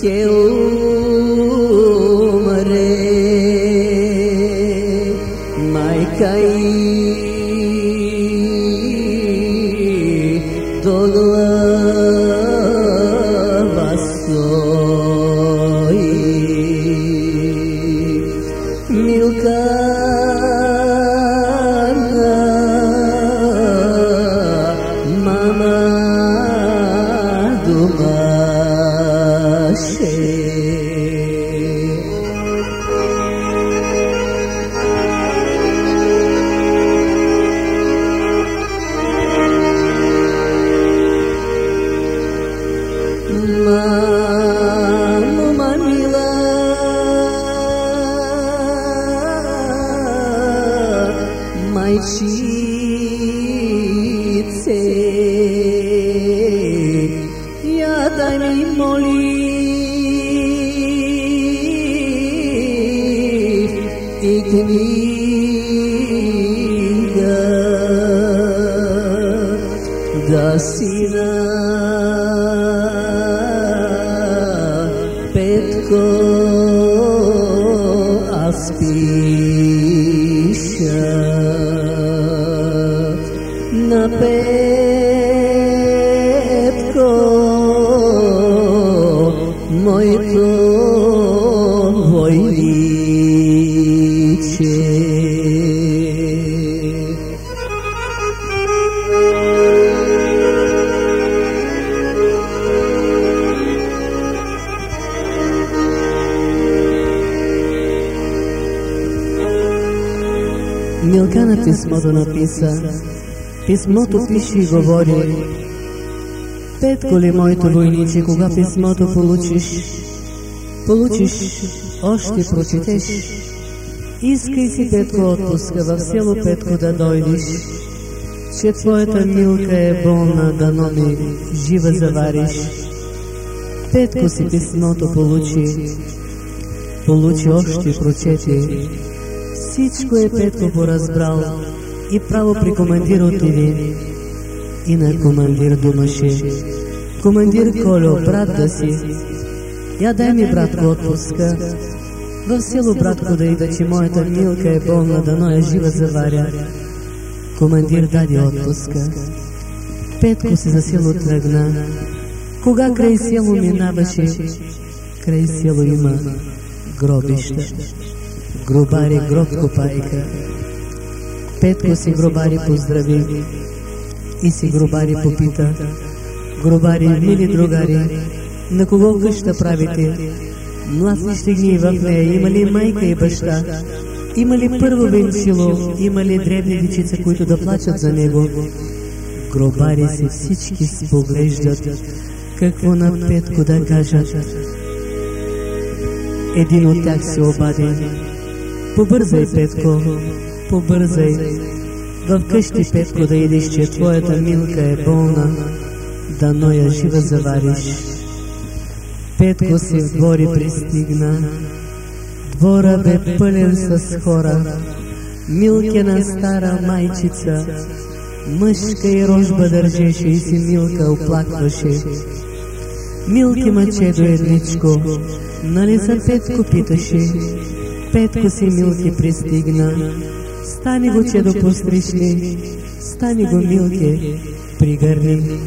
que umre mai kai dolua vasoi milka Mama mar. Maicițe Ia dă-mi moliv Ignida Da Auspicious, na Милкана писмото написа. Писмото пише и говори. Петко ли моето войниче, кога писмото получиш, получиш, още прочетеш. Искай си, Петко, отпуска в село Петко да дойдеш, че твоята Милка е болна, дано ми жива завариш. Петко си писмото получи, получи още прочете. Всичко е Петко поразбрал и право при командир отиде и на командир думаше. Командир Колю, брат да си, я дай ми братко отпуска. В село братко да ида, че моята Милка е болна, дано е жива заваря. Командир даде отпуска. Петко се за село тръгна. Кога край село минаваше, край село има гробища. Гробари гроб копайка. Петко си гробари поздрави и си гробари попита. Гробари, мили другари, на кого къща правите? Млад ли ще гние в нея? Има ли майка и баща? Има ли първо венчило? Има ли дребни дечица, които да плачат за него? Гробари се всички споглеждат. Какво на Петко да кажат? Един от тях се обади. Побързай, Петко, побързай. В къщи, Петко, да идеш, че твоята Милка е болна, дано я жива завариш. Петко си в двори пристигна, двора бе пълен с хора, Милкина стара майчица, мъжка и рожба държеше и си Милка оплакваше. Милки мъчедо едничко, нали за Петко питаше, Петко си Милки пристигна, стани го чедо постришни, стани го Милке, пригърни.